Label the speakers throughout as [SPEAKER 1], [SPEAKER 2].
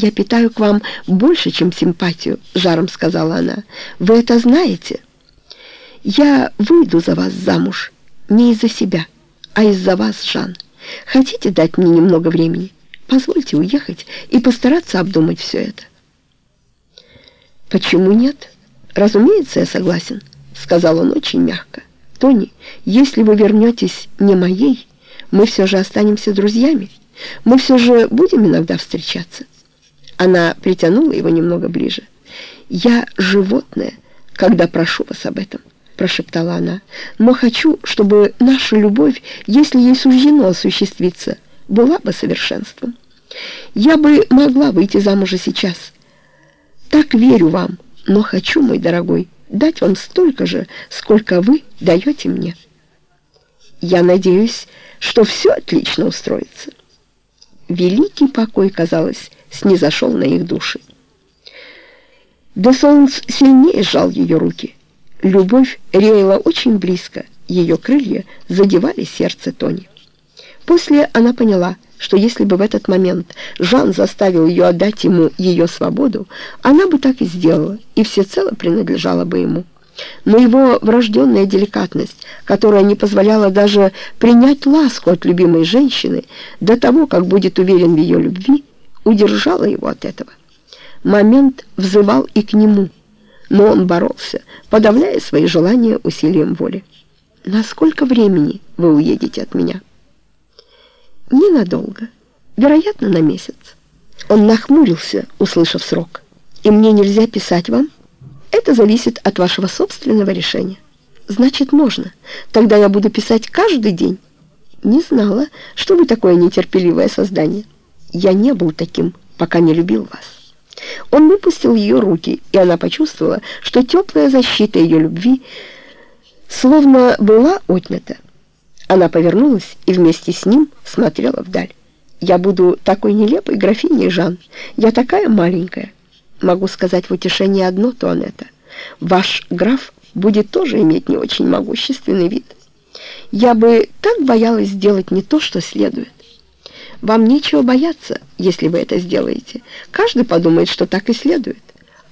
[SPEAKER 1] «Я питаю к вам больше, чем симпатию», — жаром сказала она. «Вы это знаете? Я выйду за вас замуж не из-за себя, а из-за вас, Жан. Хотите дать мне немного времени? Позвольте уехать и постараться обдумать все это». «Почему нет? Разумеется, я согласен», — сказал он очень мягко. «Тони, если вы вернетесь не моей, мы все же останемся друзьями. Мы все же будем иногда встречаться». Она притянула его немного ближе. «Я животное, когда прошу вас об этом», — прошептала она. «Но хочу, чтобы наша любовь, если ей суждено осуществиться, была бы совершенством. Я бы могла выйти замуж сейчас. Так верю вам, но хочу, мой дорогой, дать вам столько же, сколько вы даете мне. Я надеюсь, что все отлично устроится». Великий покой, казалось, снизошел на их души. Де Солнц сильнее сжал ее руки. Любовь реяла очень близко, ее крылья задевали сердце Тони. После она поняла, что если бы в этот момент Жан заставил ее отдать ему ее свободу, она бы так и сделала, и всецело принадлежала бы ему. Но его врожденная деликатность, которая не позволяла даже принять ласку от любимой женщины до того, как будет уверен в ее любви, удержала его от этого. Момент взывал и к нему, но он боролся, подавляя свои желания усилием воли. «На сколько времени вы уедете от меня?» «Ненадолго. Вероятно, на месяц». Он нахмурился, услышав срок. «И мне нельзя писать вам?» «Это зависит от вашего собственного решения». «Значит, можно. Тогда я буду писать каждый день». «Не знала, что вы такое нетерпеливое создание». Я не был таким, пока не любил вас». Он выпустил ее руки, и она почувствовала, что теплая защита ее любви словно была отнята. Она повернулась и вместе с ним смотрела вдаль. «Я буду такой нелепой графиней, Жан. Я такая маленькая. Могу сказать в утешение одно, Туанетта. Ваш граф будет тоже иметь не очень могущественный вид. Я бы так боялась сделать не то, что следует. Вам нечего бояться, если вы это сделаете. Каждый подумает, что так и следует.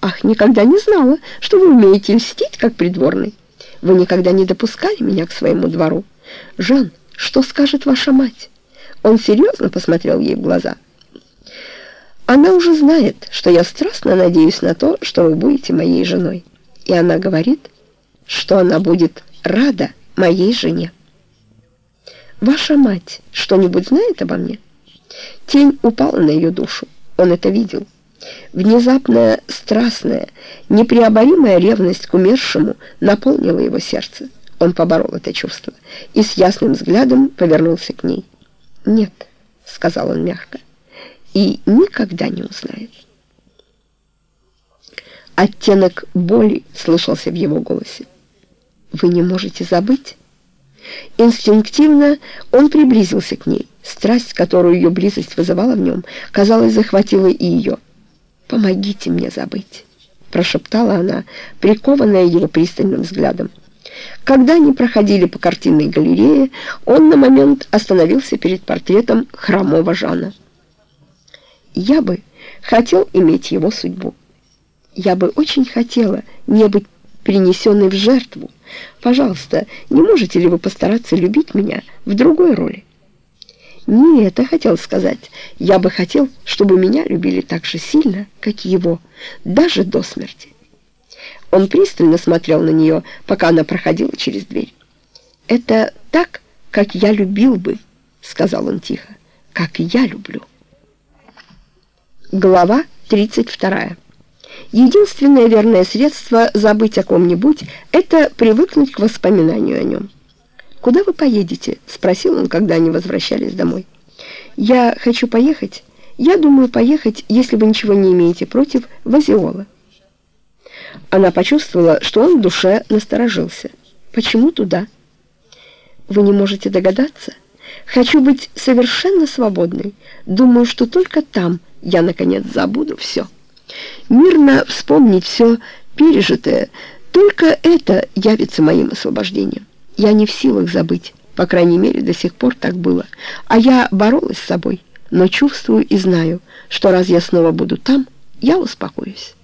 [SPEAKER 1] Ах, никогда не знала, что вы умеете льстить, как придворный. Вы никогда не допускали меня к своему двору. Жан, что скажет ваша мать? Он серьезно посмотрел ей в глаза. Она уже знает, что я страстно надеюсь на то, что вы будете моей женой. И она говорит, что она будет рада моей жене. Ваша мать что-нибудь знает обо мне? Тень упала на ее душу. Он это видел. Внезапная, страстная, непреоборимая ревность к умершему наполнила его сердце. Он поборол это чувство и с ясным взглядом повернулся к ней. «Нет», — сказал он мягко, — «и никогда не узнает». Оттенок боли слышался в его голосе. «Вы не можете забыть?» Инстинктивно он приблизился к ней. Страсть, которую ее близость вызывала в нем, казалось, захватила и ее. «Помогите мне забыть», — прошептала она, прикованная его пристальным взглядом. Когда они проходили по картинной галерее, он на момент остановился перед портретом хромого Жана. «Я бы хотел иметь его судьбу. Я бы очень хотела не быть принесенной в жертву. Пожалуйста, не можете ли вы постараться любить меня в другой роли?» Не это хотел сказать. Я бы хотел, чтобы меня любили так же сильно, как его, даже до смерти. Он пристально смотрел на нее, пока она проходила через дверь. «Это так, как я любил бы», — сказал он тихо, — «как я люблю». Глава 32. Единственное верное средство забыть о ком-нибудь — это привыкнуть к воспоминанию о нем. «Куда вы поедете?» — спросил он, когда они возвращались домой. «Я хочу поехать. Я думаю поехать, если вы ничего не имеете против, в Азиола». Она почувствовала, что он в душе насторожился. «Почему туда?» «Вы не можете догадаться? Хочу быть совершенно свободной. Думаю, что только там я, наконец, забуду все. Мирно вспомнить все пережитое, только это явится моим освобождением». Я не в силах забыть, по крайней мере, до сих пор так было. А я боролась с собой. но чувствую и знаю, что раз я снова буду там, я успокоюсь.